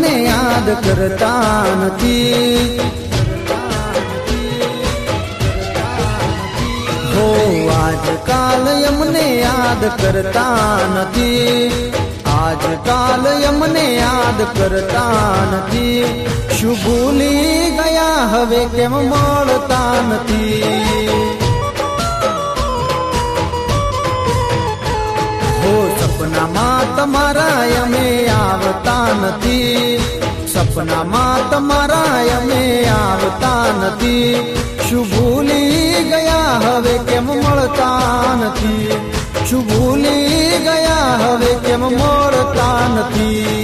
અમને યાદ કરતા નથી હો આજકાલ અમને યાદ કરતા નથી આજકાલ અમને યાદ કરતા નથી શું ભૂલી ગયા હવે કેમ મળતા નથી હો સપનામાં તમારા અમે આવતા નથી સપનામાં તમારા અમે આવતા નથી શું ભૂલી ગયા હવે કેમ મળતા નથી શું ભૂલી ગયા હવે કેમ મળતા નથી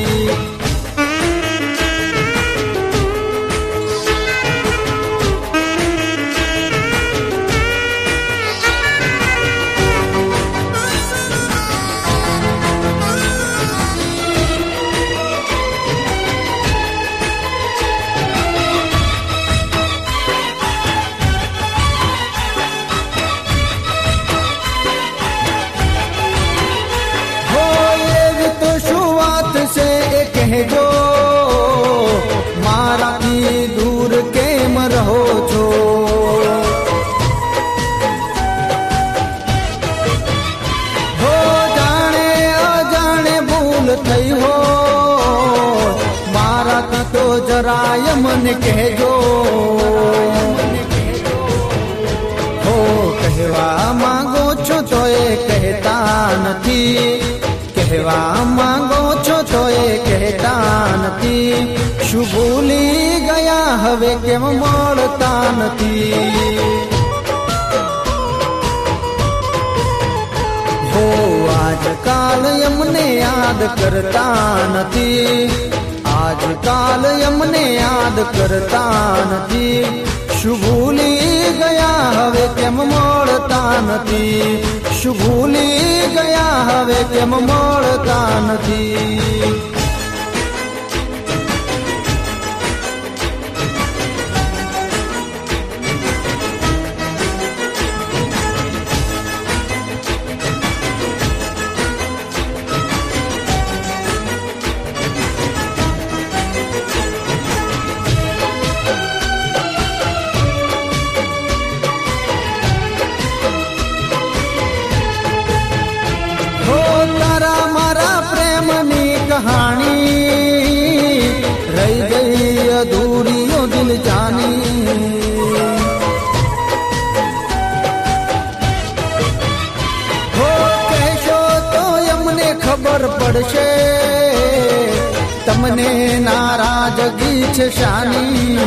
મારાથી તો જરાય મને કહેજો હો કહેવા માંગો છો તો એ કહેતા નથી કહેવા માંગો છો તો એ કહેતા નથી શું ભૂલી ગયા હવે કેમ મળતા નથી હો આજકાલ અમને યાદ કરતા નથી આજકાલ અમને યાદ કરતા નથી. શું ભૂલી ગયા હવે કેમ મળતા નથી? શું ભૂલી ગયા હવે કેમ મળતા નથી? ખબર પડશે. તમને નારાજગી છે શાની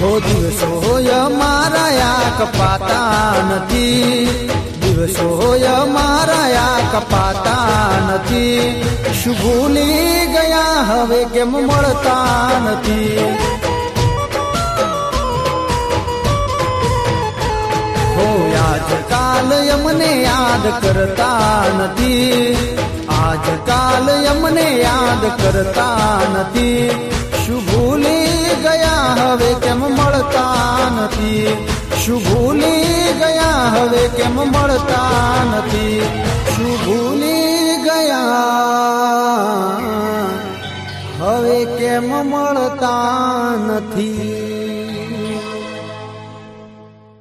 હો દિવસો મારા યા કપાતા નથી. દિવસો મારા કપાતા નથી. શું ભૂલી ગયા હવે કેમ મળતા નથી? આજકાલ અમને યાદ કરતા નથી આજકાલ અમને યાદ કરતા નથી શું ભૂલી ગયા હવે કેમ મળતા નથી શું ભૂલી ગયા હવે કેમ મળતા નથી શું ભૂલી ગયા હવે કેમ મળતા નથી